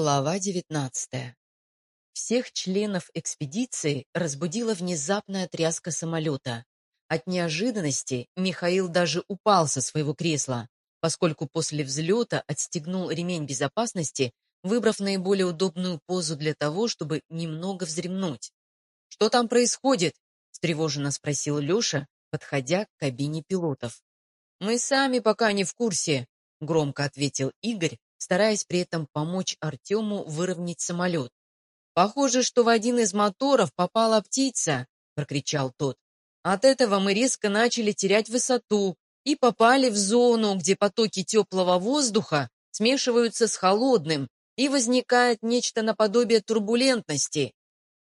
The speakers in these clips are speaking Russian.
Глава 19. Всех членов экспедиции разбудила внезапная тряска самолета. От неожиданности Михаил даже упал со своего кресла, поскольку после взлета отстегнул ремень безопасности, выбрав наиболее удобную позу для того, чтобы немного вздремнуть. «Что там происходит?» – встревоженно спросил Леша, подходя к кабине пилотов. «Мы сами пока не в курсе», – громко ответил Игорь, стараясь при этом помочь Артему выровнять самолет. «Похоже, что в один из моторов попала птица», — прокричал тот. «От этого мы резко начали терять высоту и попали в зону, где потоки теплого воздуха смешиваются с холодным, и возникает нечто наподобие турбулентности».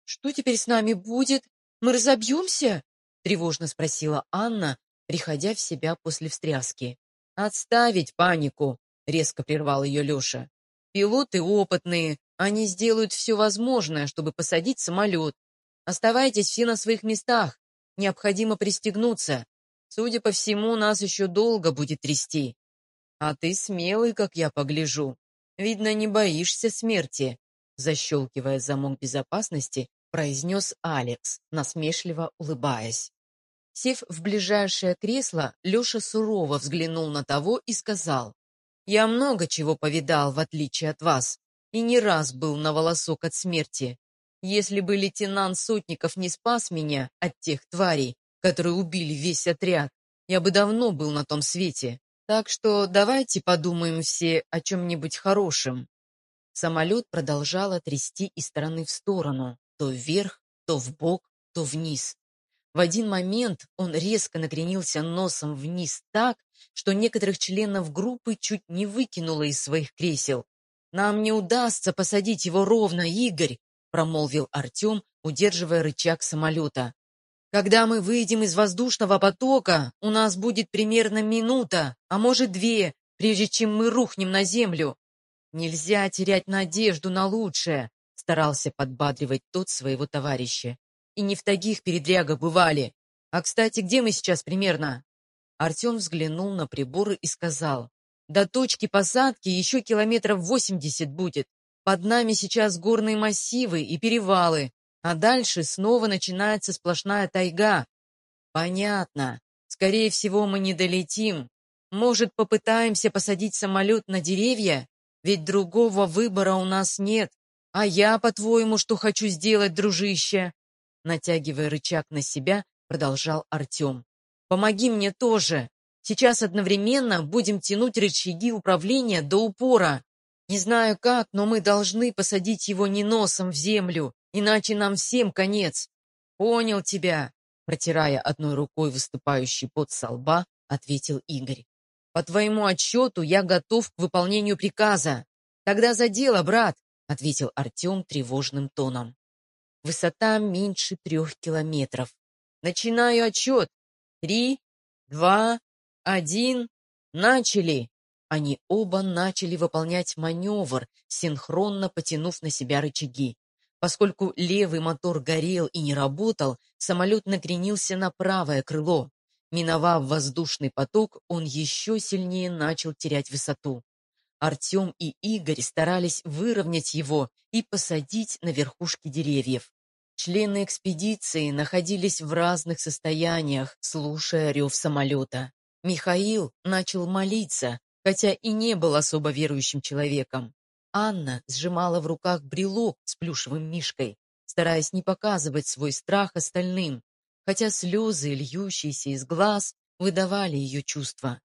«Что теперь с нами будет? Мы разобьемся?» — тревожно спросила Анна, приходя в себя после встряски. «Отставить панику!» — резко прервал ее Леша. «Пилоты опытные, они сделают все возможное, чтобы посадить самолет. Оставайтесь все на своих местах, необходимо пристегнуться. Судя по всему, нас еще долго будет трясти. А ты смелый, как я погляжу. Видно, не боишься смерти», защелкивая замок безопасности, произнес Алекс, насмешливо улыбаясь. Сев в ближайшее кресло, Леша сурово взглянул на того и сказал, я много чего повидал, в отличие от вас, и не раз был на волосок от смерти. Если бы лейтенант Сотников не спас меня от тех тварей, которые убили весь отряд, я бы давно был на том свете. Так что давайте подумаем все о чем-нибудь хорошем. Самолет продолжало трясти из стороны в сторону, то вверх, то вбок, то вниз. В один момент он резко накренился носом вниз так, что некоторых членов группы чуть не выкинуло из своих кресел. «Нам не удастся посадить его ровно, Игорь», промолвил Артем, удерживая рычаг самолета. «Когда мы выйдем из воздушного потока, у нас будет примерно минута, а может две, прежде чем мы рухнем на землю. Нельзя терять надежду на лучшее», старался подбадривать тот своего товарища. И не в таких передрягах бывали. А, кстати, где мы сейчас примерно?» Артем взглянул на приборы и сказал. «До точки посадки еще километров восемьдесят будет. Под нами сейчас горные массивы и перевалы, а дальше снова начинается сплошная тайга». «Понятно. Скорее всего, мы не долетим. Может, попытаемся посадить самолет на деревья? Ведь другого выбора у нас нет. А я, по-твоему, что хочу сделать, дружище?» Натягивая рычаг на себя, продолжал Артем. «Помоги мне тоже. Сейчас одновременно будем тянуть рычаги управления до упора. Не знаю как, но мы должны посадить его не носом в землю, иначе нам всем конец. Понял тебя, протирая одной рукой выступающий пот со лба, ответил Игорь. По твоему отчету я готов к выполнению приказа. Тогда за дело, брат, ответил Артем тревожным тоном. Высота меньше трех километров. Начинаю отчет. Три, два, один. Начали. Они оба начали выполнять маневр, синхронно потянув на себя рычаги. Поскольку левый мотор горел и не работал, самолет накренился на правое крыло. Миновав воздушный поток, он еще сильнее начал терять высоту. Артем и Игорь старались выровнять его и посадить на верхушки деревьев. Члены экспедиции находились в разных состояниях, слушая рев самолета. Михаил начал молиться, хотя и не был особо верующим человеком. Анна сжимала в руках брелок с плюшевым мишкой, стараясь не показывать свой страх остальным, хотя слезы, льющиеся из глаз, выдавали ее чувства.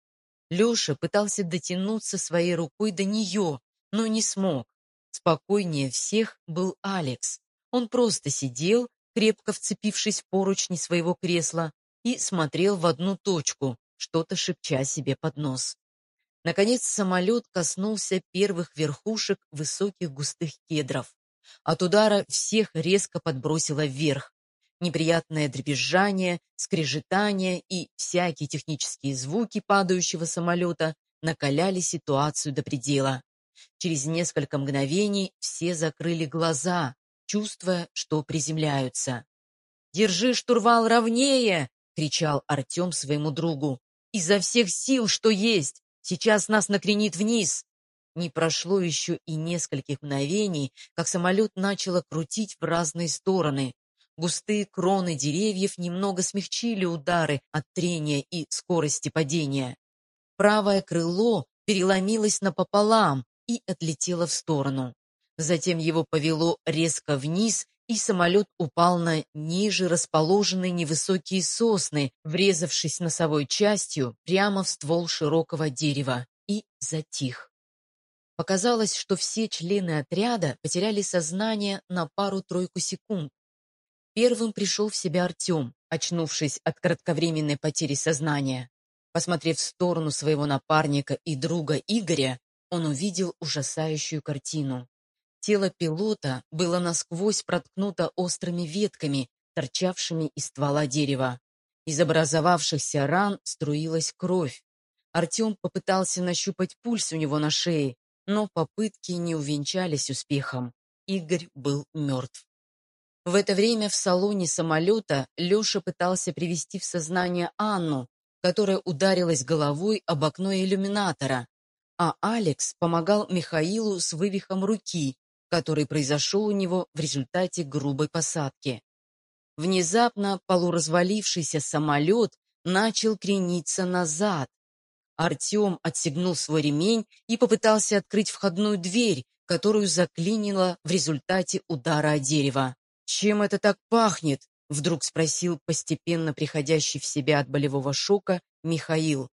Леша пытался дотянуться своей рукой до нее, но не смог. Спокойнее всех был Алекс. Он просто сидел, крепко вцепившись в поручни своего кресла, и смотрел в одну точку, что-то шепча себе под нос. Наконец самолет коснулся первых верхушек высоких густых кедров. От удара всех резко подбросило вверх. Неприятное дребезжание, скрежетание и всякие технические звуки падающего самолета накаляли ситуацию до предела. Через несколько мгновений все закрыли глаза, чувствуя, что приземляются. «Держи штурвал ровнее!» — кричал Артем своему другу. «Изо всех сил, что есть! Сейчас нас накренит вниз!» Не прошло еще и нескольких мгновений, как самолет начало крутить в разные стороны. Густые кроны деревьев немного смягчили удары от трения и скорости падения. Правое крыло переломилось напополам и отлетело в сторону. Затем его повело резко вниз, и самолет упал на ниже расположенные невысокие сосны, врезавшись носовой частью прямо в ствол широкого дерева, и затих. Показалось, что все члены отряда потеряли сознание на пару-тройку секунд. Первым пришел в себя Артем, очнувшись от кратковременной потери сознания. Посмотрев в сторону своего напарника и друга Игоря, он увидел ужасающую картину. Тело пилота было насквозь проткнуто острыми ветками, торчавшими из ствола дерева. Из образовавшихся ран струилась кровь. Артем попытался нащупать пульс у него на шее, но попытки не увенчались успехом. Игорь был мертв. В это время в салоне самолета Леша пытался привести в сознание Анну, которая ударилась головой об окно иллюминатора, а Алекс помогал Михаилу с вывихом руки, который произошел у него в результате грубой посадки. Внезапно полуразвалившийся самолет начал крениться назад. Артем отстегнул свой ремень и попытался открыть входную дверь, которую заклинило в результате удара о дерево. «Чем это так пахнет?» — вдруг спросил постепенно приходящий в себя от болевого шока Михаил.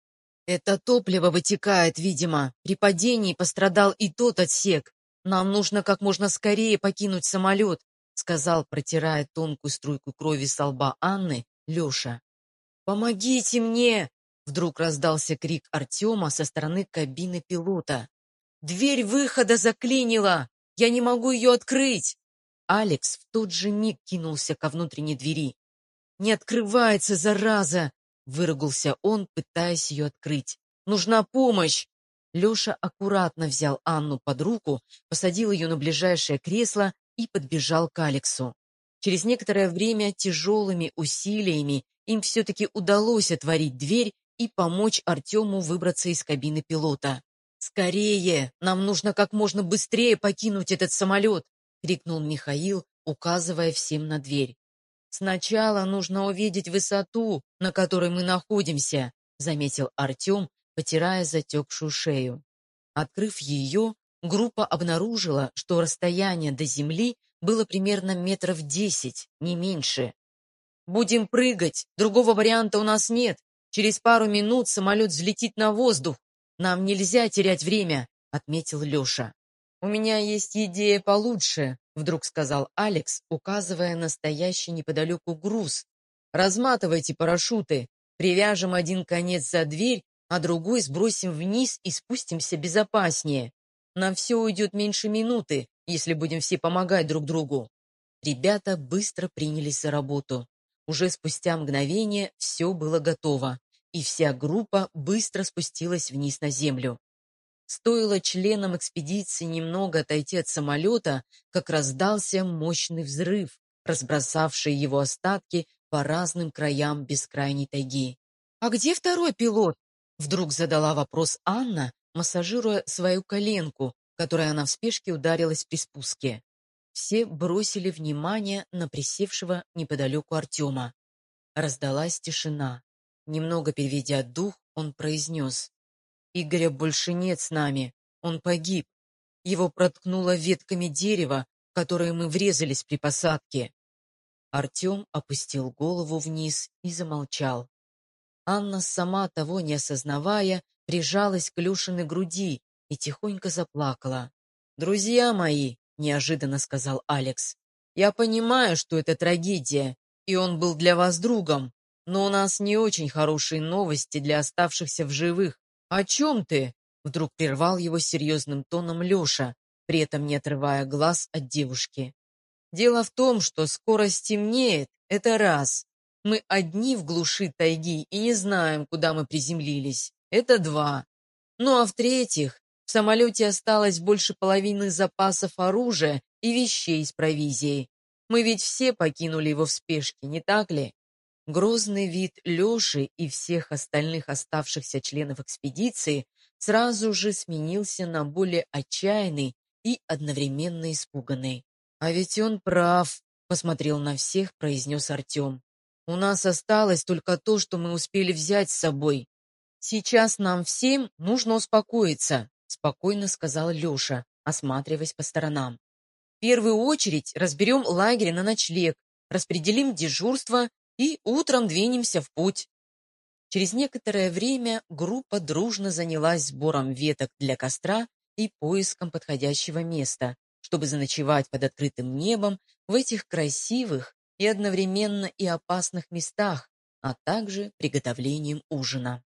«Это топливо вытекает, видимо. При падении пострадал и тот отсек. Нам нужно как можно скорее покинуть самолет», — сказал, протирая тонкую струйку крови со лба Анны, Леша. «Помогите мне!» — вдруг раздался крик Артема со стороны кабины пилота. «Дверь выхода заклинила! Я не могу ее открыть!» Алекс в тот же миг кинулся ко внутренней двери. «Не открывается, зараза!» — выругался он, пытаясь ее открыть. «Нужна помощь!» Леша аккуратно взял Анну под руку, посадил ее на ближайшее кресло и подбежал к Алексу. Через некоторое время тяжелыми усилиями им все-таки удалось отворить дверь и помочь Артему выбраться из кабины пилота. «Скорее! Нам нужно как можно быстрее покинуть этот самолет!» — крикнул Михаил, указывая всем на дверь. «Сначала нужно увидеть высоту, на которой мы находимся», — заметил Артем, потирая затекшую шею. Открыв ее, группа обнаружила, что расстояние до земли было примерно метров десять, не меньше. «Будем прыгать, другого варианта у нас нет. Через пару минут самолет взлетит на воздух. Нам нельзя терять время», — отметил Леша. «У меня есть идея получше», — вдруг сказал Алекс, указывая на стоящий неподалеку груз. «Разматывайте парашюты, привяжем один конец за дверь а другой сбросим вниз и спустимся безопаснее. Нам все уйдет меньше минуты, если будем все помогать друг другу. Ребята быстро принялись за работу. Уже спустя мгновение все было готово, и вся группа быстро спустилась вниз на землю. Стоило членам экспедиции немного отойти от самолета, как раздался мощный взрыв, разбросавший его остатки по разным краям бескрайней тайги. «А где второй пилот?» Вдруг задала вопрос Анна, массажируя свою коленку, которой она в спешке ударилась при спуске. Все бросили внимание на присевшего неподалеку Артема. Раздалась тишина. Немного переведя дух, он произнес. «Игоря больше нет с нами. Он погиб. Его проткнуло ветками дерева, которые мы врезались при посадке». Артем опустил голову вниз и замолчал. Анна, сама того не осознавая, прижалась к Люшиной груди и тихонько заплакала. «Друзья мои», — неожиданно сказал Алекс, — «я понимаю, что это трагедия, и он был для вас другом, но у нас не очень хорошие новости для оставшихся в живых. О чем ты?» — вдруг прервал его серьезным тоном Леша, при этом не отрывая глаз от девушки. «Дело в том, что скоро стемнеет, это раз. Мы одни в глуши тайги и не знаем, куда мы приземлились. Это два. Ну а в-третьих, в самолете осталось больше половины запасов оружия и вещей с провизией. Мы ведь все покинули его в спешке, не так ли? Грозный вид Леши и всех остальных оставшихся членов экспедиции сразу же сменился на более отчаянный и одновременно испуганный. «А ведь он прав», — посмотрел на всех, произнес Артем. «У нас осталось только то, что мы успели взять с собой. Сейчас нам всем нужно успокоиться», — спокойно сказал Леша, осматриваясь по сторонам. «В первую очередь разберем лагерь на ночлег, распределим дежурство и утром двинемся в путь». Через некоторое время группа дружно занялась сбором веток для костра и поиском подходящего места, чтобы заночевать под открытым небом в этих красивых и одновременно и опасных местах, а также приготовлением ужина.